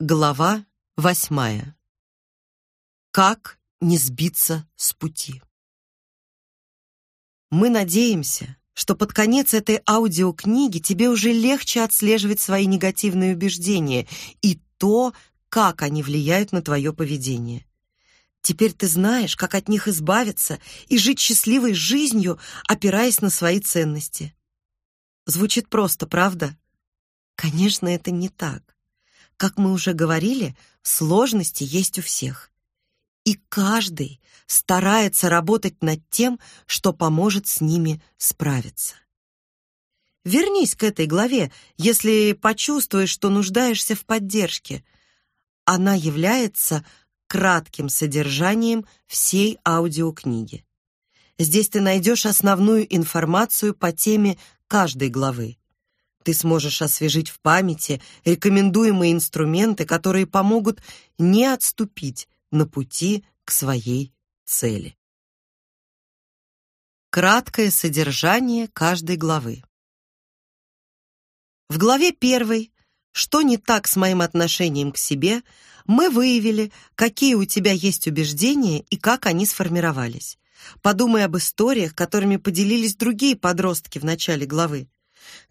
Глава восьмая. Как не сбиться с пути? Мы надеемся, что под конец этой аудиокниги тебе уже легче отслеживать свои негативные убеждения и то, как они влияют на твое поведение. Теперь ты знаешь, как от них избавиться и жить счастливой жизнью, опираясь на свои ценности. Звучит просто, правда? Конечно, это не так. Как мы уже говорили, сложности есть у всех. И каждый старается работать над тем, что поможет с ними справиться. Вернись к этой главе, если почувствуешь, что нуждаешься в поддержке. Она является кратким содержанием всей аудиокниги. Здесь ты найдешь основную информацию по теме каждой главы ты сможешь освежить в памяти рекомендуемые инструменты, которые помогут не отступить на пути к своей цели. Краткое содержание каждой главы. В главе первой «Что не так с моим отношением к себе?» мы выявили, какие у тебя есть убеждения и как они сформировались. Подумай об историях, которыми поделились другие подростки в начале главы.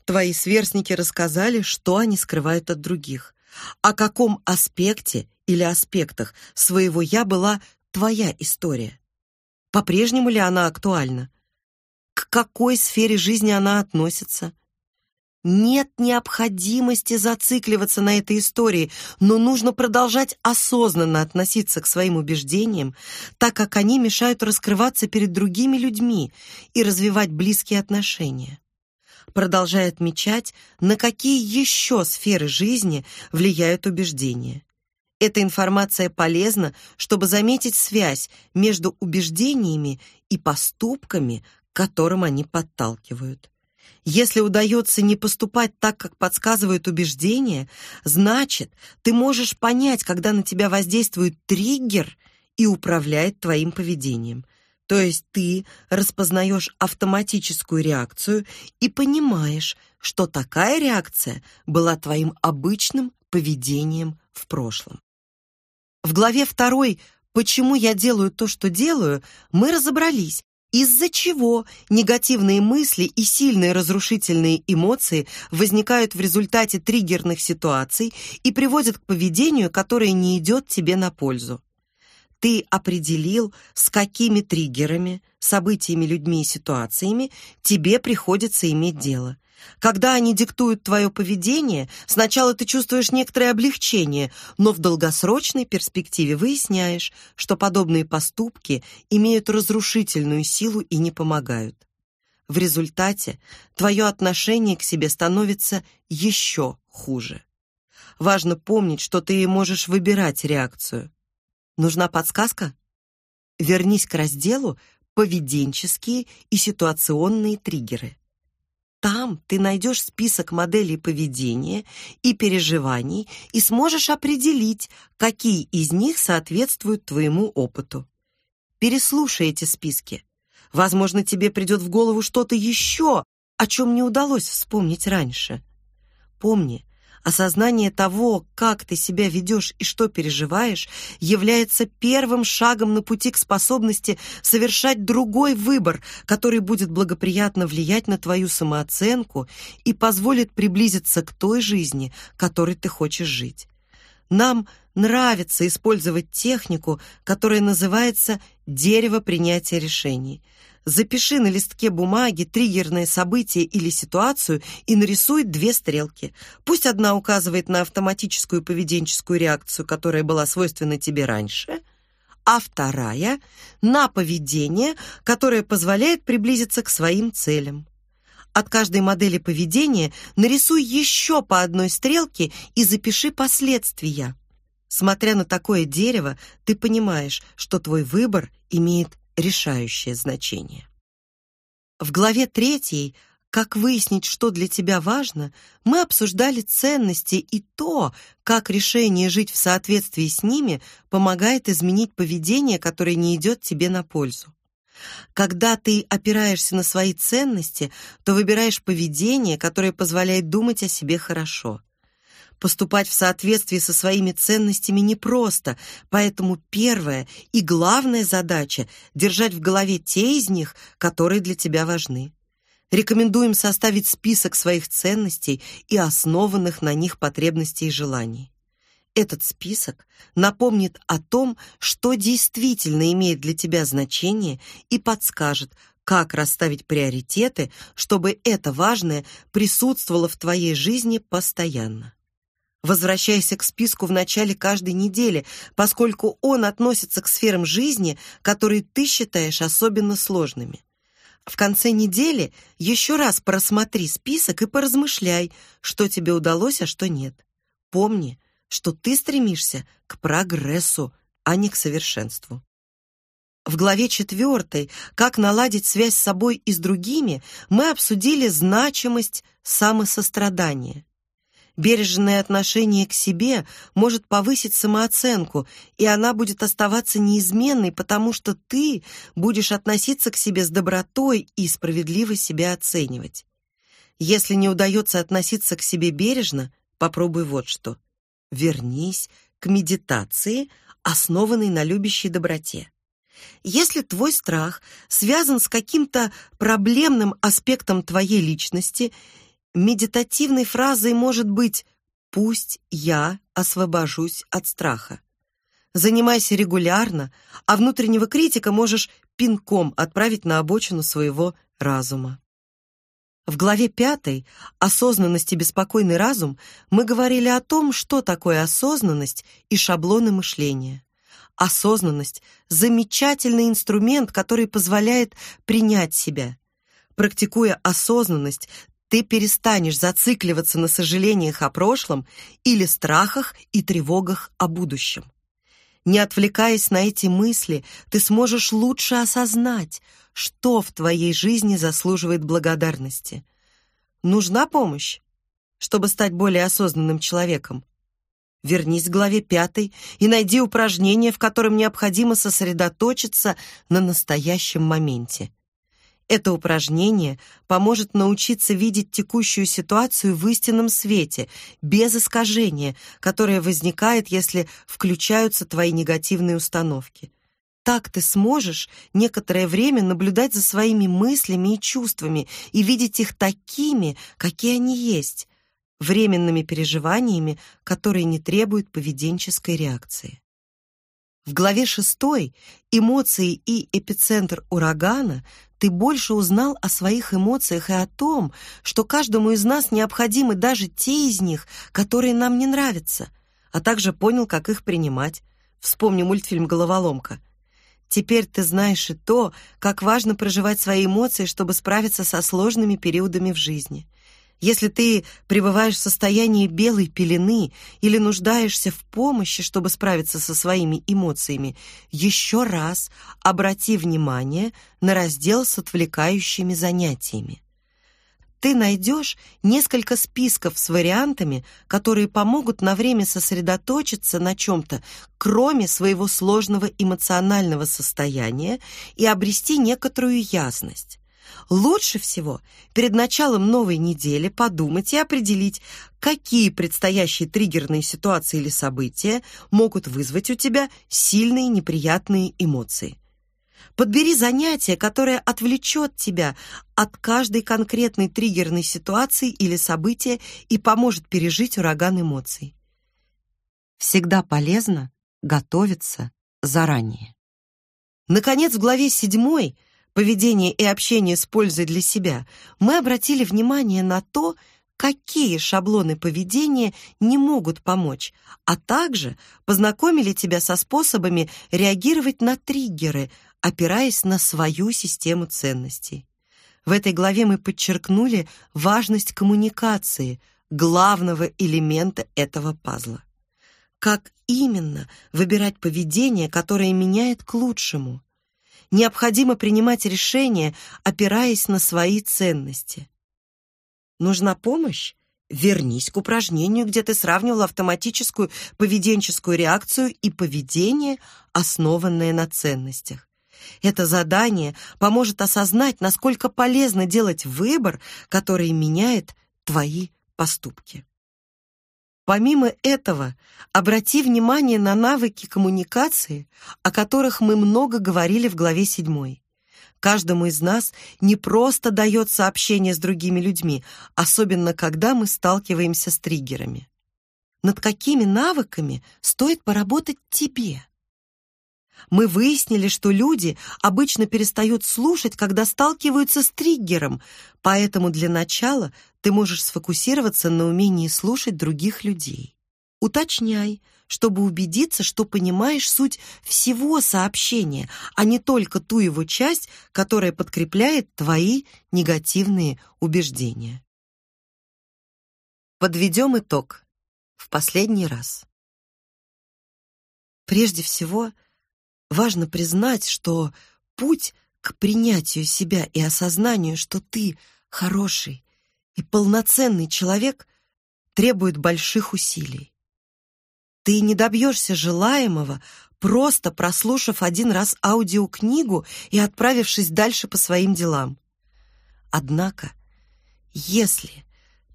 Твои сверстники рассказали, что они скрывают от других. О каком аспекте или аспектах своего «я» была твоя история? По-прежнему ли она актуальна? К какой сфере жизни она относится? Нет необходимости зацикливаться на этой истории, но нужно продолжать осознанно относиться к своим убеждениям, так как они мешают раскрываться перед другими людьми и развивать близкие отношения продолжая отмечать, на какие еще сферы жизни влияют убеждения. Эта информация полезна, чтобы заметить связь между убеждениями и поступками, к которым они подталкивают. Если удается не поступать так, как подсказывают убеждения, значит, ты можешь понять, когда на тебя воздействует триггер и управляет твоим поведением – то есть ты распознаешь автоматическую реакцию и понимаешь, что такая реакция была твоим обычным поведением в прошлом. В главе второй «Почему я делаю то, что делаю» мы разобрались, из-за чего негативные мысли и сильные разрушительные эмоции возникают в результате триггерных ситуаций и приводят к поведению, которое не идет тебе на пользу ты определил, с какими триггерами, событиями, людьми и ситуациями тебе приходится иметь дело. Когда они диктуют твое поведение, сначала ты чувствуешь некоторое облегчение, но в долгосрочной перспективе выясняешь, что подобные поступки имеют разрушительную силу и не помогают. В результате твое отношение к себе становится еще хуже. Важно помнить, что ты можешь выбирать реакцию. Нужна подсказка? Вернись к разделу «Поведенческие и ситуационные триггеры». Там ты найдешь список моделей поведения и переживаний и сможешь определить, какие из них соответствуют твоему опыту. Переслушай эти списки. Возможно, тебе придет в голову что-то еще, о чем не удалось вспомнить раньше. Помни, Осознание того, как ты себя ведешь и что переживаешь, является первым шагом на пути к способности совершать другой выбор, который будет благоприятно влиять на твою самооценку и позволит приблизиться к той жизни, которой ты хочешь жить. Нам нравится использовать технику, которая называется «дерево принятия решений». Запиши на листке бумаги триггерное событие или ситуацию и нарисуй две стрелки. Пусть одна указывает на автоматическую поведенческую реакцию, которая была свойственна тебе раньше, а вторая — на поведение, которое позволяет приблизиться к своим целям. От каждой модели поведения нарисуй еще по одной стрелке и запиши последствия. Смотря на такое дерево, ты понимаешь, что твой выбор имеет решающее значение. В главе третьей «Как выяснить, что для тебя важно», мы обсуждали ценности и то, как решение жить в соответствии с ними помогает изменить поведение, которое не идет тебе на пользу. Когда ты опираешься на свои ценности, то выбираешь поведение, которое позволяет думать о себе хорошо. Поступать в соответствии со своими ценностями непросто, поэтому первая и главная задача — держать в голове те из них, которые для тебя важны. Рекомендуем составить список своих ценностей и основанных на них потребностей и желаний. Этот список напомнит о том, что действительно имеет для тебя значение и подскажет, как расставить приоритеты, чтобы это важное присутствовало в твоей жизни постоянно. Возвращайся к списку в начале каждой недели, поскольку он относится к сферам жизни, которые ты считаешь особенно сложными. В конце недели еще раз просмотри список и поразмышляй, что тебе удалось, а что нет. Помни, что ты стремишься к прогрессу, а не к совершенству. В главе 4 «Как наладить связь с собой и с другими» мы обсудили значимость самосострадания. Бережное отношение к себе может повысить самооценку, и она будет оставаться неизменной, потому что ты будешь относиться к себе с добротой и справедливо себя оценивать. Если не удается относиться к себе бережно, попробуй вот что. Вернись к медитации, основанной на любящей доброте. Если твой страх связан с каким-то проблемным аспектом твоей личности, медитативной фразой может быть «Пусть я освобожусь от страха». Занимайся регулярно, а внутреннего критика можешь пинком отправить на обочину своего разума. В главе 5 «Осознанность и беспокойный разум» мы говорили о том, что такое осознанность и шаблоны мышления. Осознанность — замечательный инструмент, который позволяет принять себя. Практикуя осознанность, ты перестанешь зацикливаться на сожалениях о прошлом или страхах и тревогах о будущем. Не отвлекаясь на эти мысли, ты сможешь лучше осознать, что в твоей жизни заслуживает благодарности. Нужна помощь, чтобы стать более осознанным человеком? Вернись к главе пятой и найди упражнение, в котором необходимо сосредоточиться на настоящем моменте. Это упражнение поможет научиться видеть текущую ситуацию в истинном свете, без искажения, которое возникает, если включаются твои негативные установки. Так ты сможешь некоторое время наблюдать за своими мыслями и чувствами и видеть их такими, какие они есть, временными переживаниями, которые не требуют поведенческой реакции. В главе 6 «Эмоции и эпицентр урагана» ты больше узнал о своих эмоциях и о том, что каждому из нас необходимы даже те из них, которые нам не нравятся, а также понял, как их принимать. Вспомни мультфильм «Головоломка». Теперь ты знаешь и то, как важно проживать свои эмоции, чтобы справиться со сложными периодами в жизни. Если ты пребываешь в состоянии белой пелены или нуждаешься в помощи, чтобы справиться со своими эмоциями, еще раз обрати внимание на раздел с отвлекающими занятиями. Ты найдешь несколько списков с вариантами, которые помогут на время сосредоточиться на чем-то, кроме своего сложного эмоционального состояния, и обрести некоторую ясность. Лучше всего перед началом новой недели подумать и определить, какие предстоящие триггерные ситуации или события могут вызвать у тебя сильные неприятные эмоции. Подбери занятие, которое отвлечет тебя от каждой конкретной триггерной ситуации или события и поможет пережить ураган эмоций. Всегда полезно готовиться заранее. Наконец, в главе 7 поведение и общение с пользой для себя, мы обратили внимание на то, какие шаблоны поведения не могут помочь, а также познакомили тебя со способами реагировать на триггеры, опираясь на свою систему ценностей. В этой главе мы подчеркнули важность коммуникации, главного элемента этого пазла. Как именно выбирать поведение, которое меняет к лучшему? Необходимо принимать решения, опираясь на свои ценности. Нужна помощь? Вернись к упражнению, где ты сравнивал автоматическую поведенческую реакцию и поведение, основанное на ценностях. Это задание поможет осознать, насколько полезно делать выбор, который меняет твои поступки. Помимо этого, обрати внимание на навыки коммуникации, о которых мы много говорили в главе 7. Каждому из нас не просто дается общение с другими людьми, особенно когда мы сталкиваемся с триггерами. Над какими навыками стоит поработать тебе? Мы выяснили, что люди обычно перестают слушать, когда сталкиваются с триггером, поэтому для начала ты можешь сфокусироваться на умении слушать других людей. Уточняй, чтобы убедиться, что понимаешь суть всего сообщения, а не только ту его часть, которая подкрепляет твои негативные убеждения. Подведем итог. В последний раз. Прежде всего, важно признать, что путь к принятию себя и осознанию, что ты хороший и полноценный человек, требует больших усилий. Ты не добьешься желаемого, просто прослушав один раз аудиокнигу и отправившись дальше по своим делам. Однако, если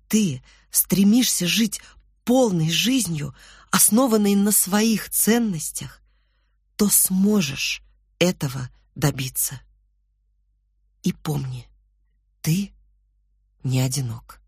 ты стремишься жить полной жизнью, основанной на своих ценностях, то сможешь этого добиться. И помни, ты не одинок.